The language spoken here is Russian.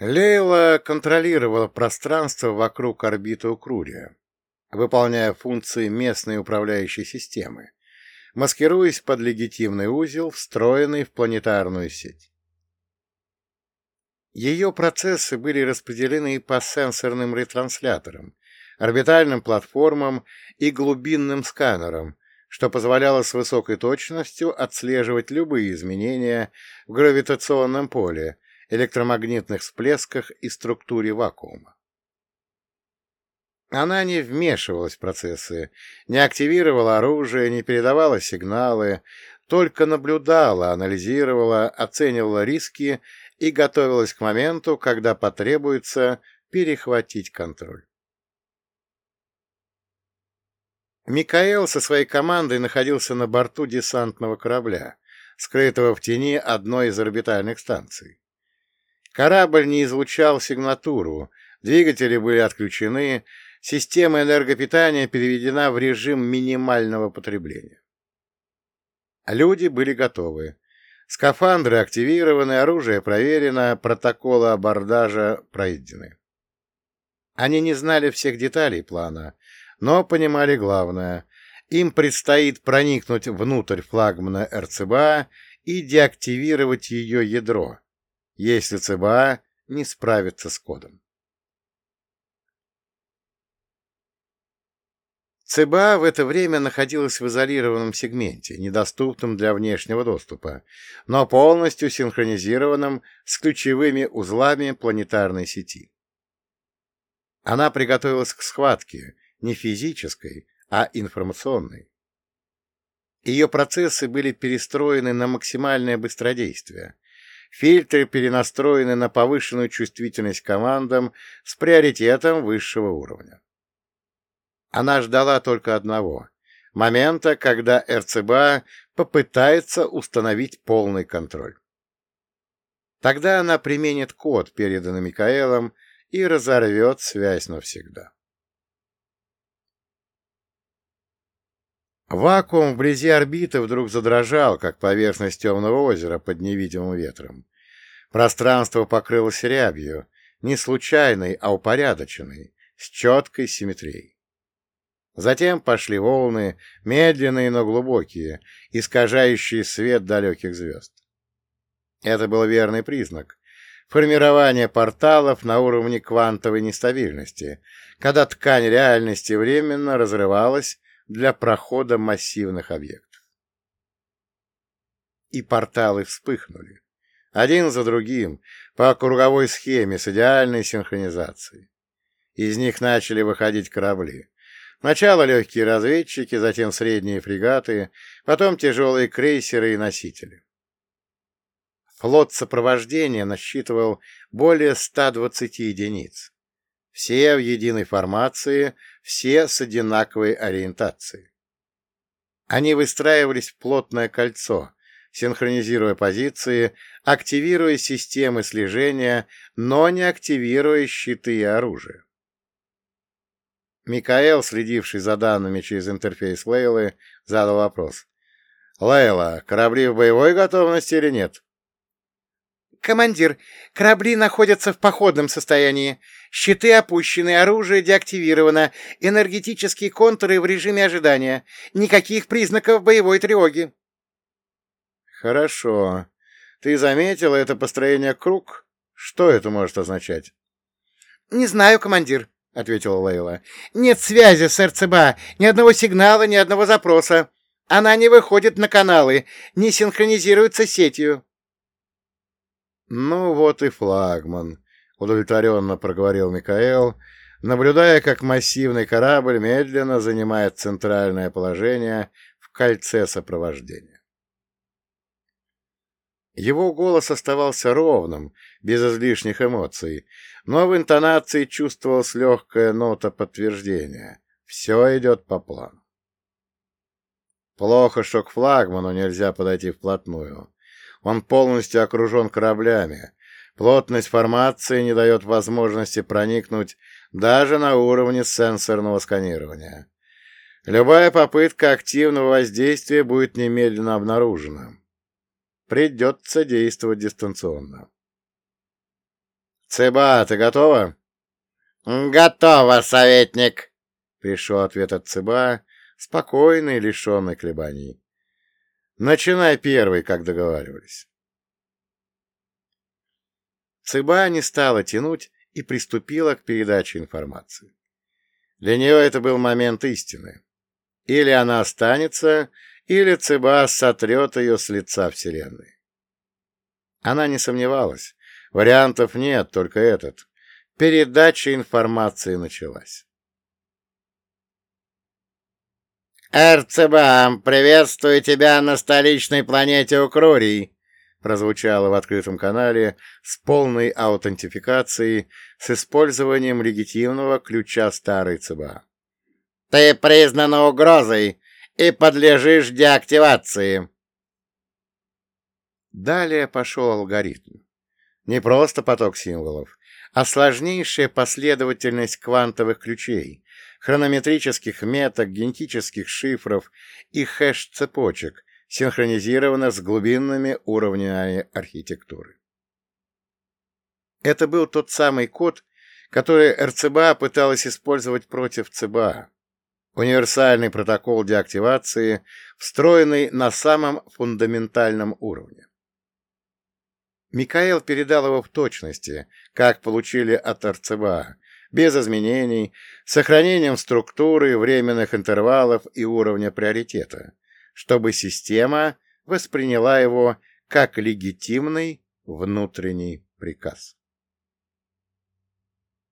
Лейла контролировала пространство вокруг орбиты Укрурия, выполняя функции местной управляющей системы, маскируясь под легитимный узел, встроенный в планетарную сеть. Ее процессы были распределены по сенсорным ретрансляторам, орбитальным платформам и глубинным сканерам, что позволяло с высокой точностью отслеживать любые изменения в гравитационном поле, электромагнитных всплесках и структуре вакуума. Она не вмешивалась в процессы, не активировала оружие, не передавала сигналы, только наблюдала, анализировала, оценивала риски и готовилась к моменту, когда потребуется перехватить контроль. Микаэл со своей командой находился на борту десантного корабля, скрытого в тени одной из орбитальных станций. Корабль не излучал сигнатуру, двигатели были отключены, система энергопитания переведена в режим минимального потребления. Люди были готовы. Скафандры активированы, оружие проверено, протоколы абордажа пройдены. Они не знали всех деталей плана, но понимали главное. Им предстоит проникнуть внутрь флагмана РЦБА и деактивировать ее ядро, если ЦБА не справится с кодом. ЦБА в это время находилась в изолированном сегменте, недоступном для внешнего доступа, но полностью синхронизированном с ключевыми узлами планетарной сети. Она приготовилась к схватке, не физической, а информационной. Ее процессы были перестроены на максимальное быстродействие, Фильтры перенастроены на повышенную чувствительность командам с приоритетом высшего уровня. Она ждала только одного — момента, когда РЦБА попытается установить полный контроль. Тогда она применит код, переданный Микаэлом, и разорвет связь навсегда. Вакуум вблизи орбиты вдруг задрожал, как поверхность темного озера под невидимым ветром. Пространство покрылось рябью, не случайной, а упорядоченной, с четкой симметрией. Затем пошли волны, медленные, но глубокие, искажающие свет далеких звезд. Это был верный признак. Формирование порталов на уровне квантовой нестабильности, когда ткань реальности временно разрывалась для прохода массивных объектов. И порталы вспыхнули, один за другим, по круговой схеме с идеальной синхронизацией. Из них начали выходить корабли. Сначала легкие разведчики, затем средние фрегаты, потом тяжелые крейсеры и носители. Флот сопровождения насчитывал более 120 единиц. Все в единой формации, все с одинаковой ориентацией. Они выстраивались в плотное кольцо, синхронизируя позиции, активируя системы слежения, но не активируя щиты и оружие. Микаэл, следивший за данными через интерфейс Лейлы, задал вопрос. «Лейла, корабли в боевой готовности или нет?» «Командир, корабли находятся в походном состоянии. Щиты опущены, оружие деактивировано, энергетические контуры в режиме ожидания. Никаких признаков боевой тревоги». «Хорошо. Ты заметила это построение круг? Что это может означать?» «Не знаю, командир», — ответила Лейла. «Нет связи с РЦБА, ни одного сигнала, ни одного запроса. Она не выходит на каналы, не синхронизируется с сетью». «Ну вот и флагман», — удовлетворенно проговорил Микаэл, наблюдая, как массивный корабль медленно занимает центральное положение в кольце сопровождения. Его голос оставался ровным, без излишних эмоций, но в интонации чувствовалась легкая нота подтверждения. Все идет по плану. Плохо, что к флагману нельзя подойти вплотную. Он полностью окружен кораблями. Плотность формации не дает возможности проникнуть даже на уровне сенсорного сканирования. Любая попытка активного воздействия будет немедленно обнаружена. Придется действовать дистанционно. «Цеба, ты готова?» «Готово, советник!» — пришел ответ от Цеба, спокойный, лишенный колебаний. «Начинай первый, как договаривались». Цыба не стала тянуть и приступила к передаче информации. Для нее это был момент истины. Или она останется, или Цыба сотрет ее с лица Вселенной. Она не сомневалась. Вариантов нет, только этот. Передача информации началась. «Эрцебам, приветствую тебя на столичной планете Укрурий!» прозвучало в открытом канале с полной аутентификацией с использованием легитимного ключа старой ЦБА. «Ты признана угрозой и подлежишь деактивации!» Далее пошел алгоритм. Не просто поток символов, а сложнейшая последовательность квантовых ключей, хронометрических меток, генетических шифров и хэш-цепочек, синхронизировано с глубинными уровнями архитектуры. Это был тот самый код, который РЦБА пыталась использовать против ЦБА. Универсальный протокол деактивации, встроенный на самом фундаментальном уровне. Микаэл передал его в точности, как получили от РЦБА, без изменений, с сохранением структуры, временных интервалов и уровня приоритета, чтобы система восприняла его как легитимный внутренний приказ.